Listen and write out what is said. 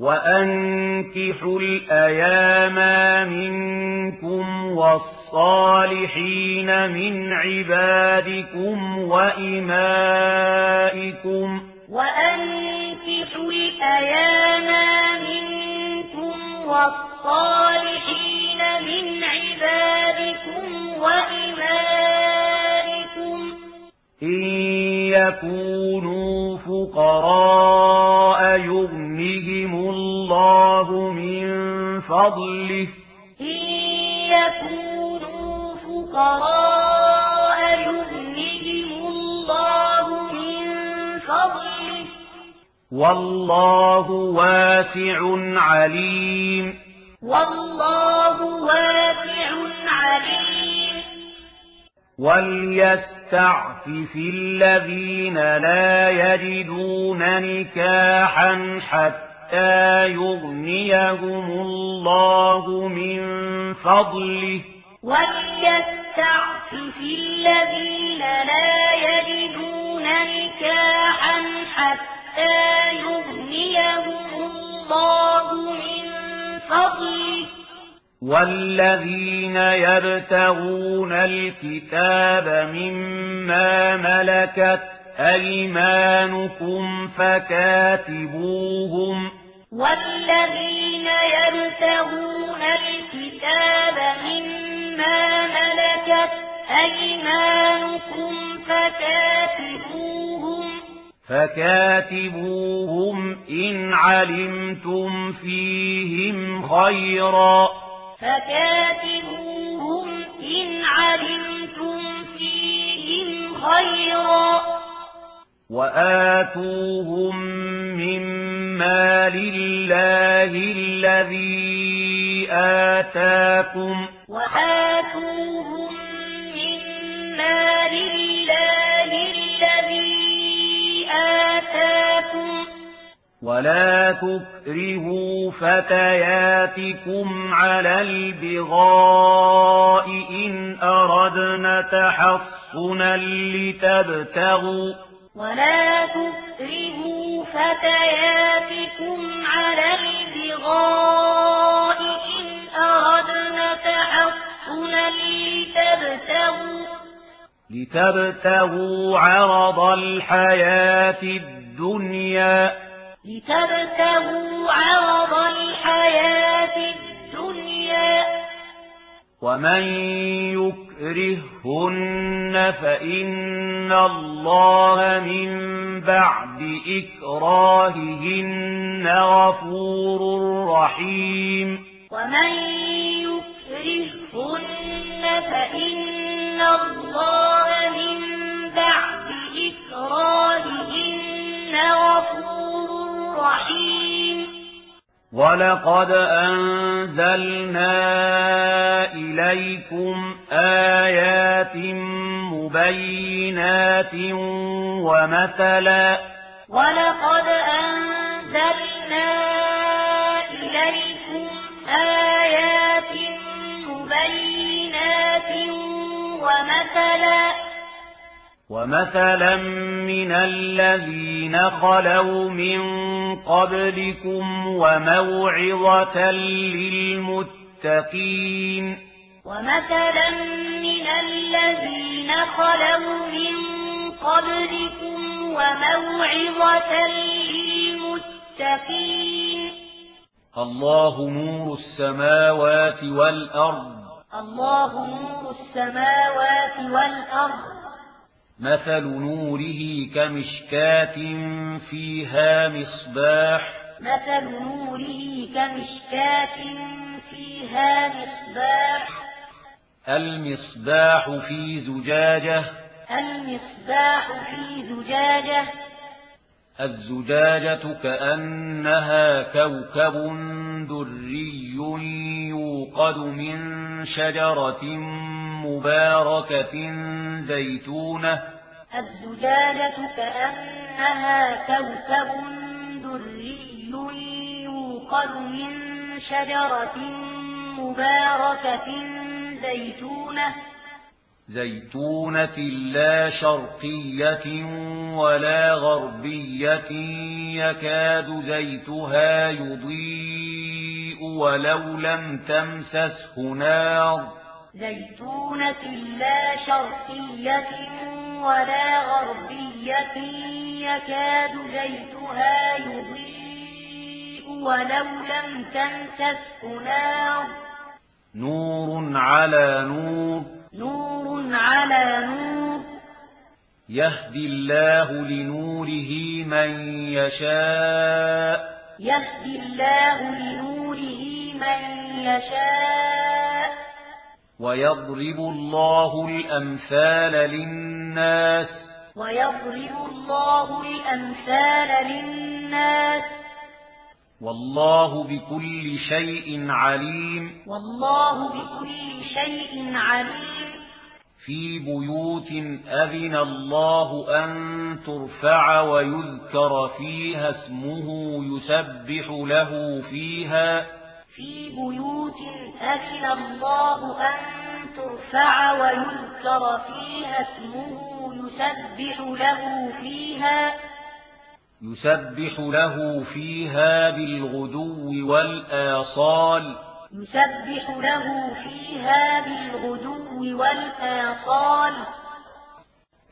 وأنكحوا الأيام منكم والصالحين من عبادكم وإمائكم وأنكحوا الأيام منكم والصالحين من عبادكم وإمائكم إن يكونوا فقراء فضله. إن يكونوا فقراء يغنيهم الله من فضله. والله واسع عليم. والله واسع عليم. وليستعفف الذين لا يجدون نكاحا حتى حتى يغنيهم الله من فضله وليستعفف الذين لا يجدون نكاحا حتى يغنيهم الله من فضله والذين يبتغون الكتاب مما ملكت أيمانكم فكاتبوهم والذين يبتغون الكتاب مما ملكت أيمانكم فكاتبوهم فكاتبوهم إن علمتم فيهم خيرا. فكاتبوهم إن علمتم فيهم خيرا. وآتوهم مما مَا لِلَّهِ الَّذِي آتَاكُمْ وَآتُوهُم مِّمَّا لِلَّهِ الَّذِي آتَاكُمْ وَلَا تُكْرِهُوا فَتَيَاتِكُمْ عَلَى الْبِغَاءِ إِنْ أَرَدْنَا تَحَصُّنًا لِتَبْتَغُوا وَلَا تُكْرِهُوا فتياتكم على البغاء إن أردنا تحصنا لتبتغوا لتبتغوا عرض الحياة الدنيا. لتبتغوا عرض الحياة الدنيا. ومن يكرهن فإن الله من بعد إكراههن غفور رحيم. ومن يكرههن فإن الله من بعد إكراههن غفور رحيم. وَلَقَدْ أَنزَلْنَا إِلَيْكُمْ آيَاتٍ بينات ومثلا ولقد أنزلنا إليكم آيات مبينات ومثلا ومثلا من الذين خلوا من قبلكم وموعظة للمتقين ومثلا من الذين خلوا من قبلكم وموعظة للمتقين. الله نور السماوات والأرض. الله نور السماوات والأرض. مثل نوره كمشكاة فيها مصباح. مثل نوره كمشكاة فيها مصباح. المصباح في زجاجة. المصباح في زجاجة. الزجاجة كأنها كوكب دري يوقد من شجرة مباركة زيتونة. الزجاجة كأنها كوكب دري يوقد من شجرة مباركة زيتونة زيتونة. زيتونة لا شرقية ولا غربية يكاد زيتها يضيء ولو لم تمسسه نار. زيتونة لا شرقية ولا غربية يكاد زيتها يضيء ولو لم تمسسه نار. نور على نور. نور على نور. يهدي الله لنوره من يشاء. يهدي الله لنوره من يشاء. ويضرب الله الأمثال للناس. ويضرب الله الأمثال للناس. والله بكل شيء عليم والله بكل شيء عليم في بيوت أذن الله أن ترفع ويذكر فيها اسمه يسبح له فيها في بيوت أذن الله أن ترفع ويذكر فيها اسمه يسبح له فيها يسبح له فيها بالغدو والآصال. يسبح له فيها بالغدو والآصال.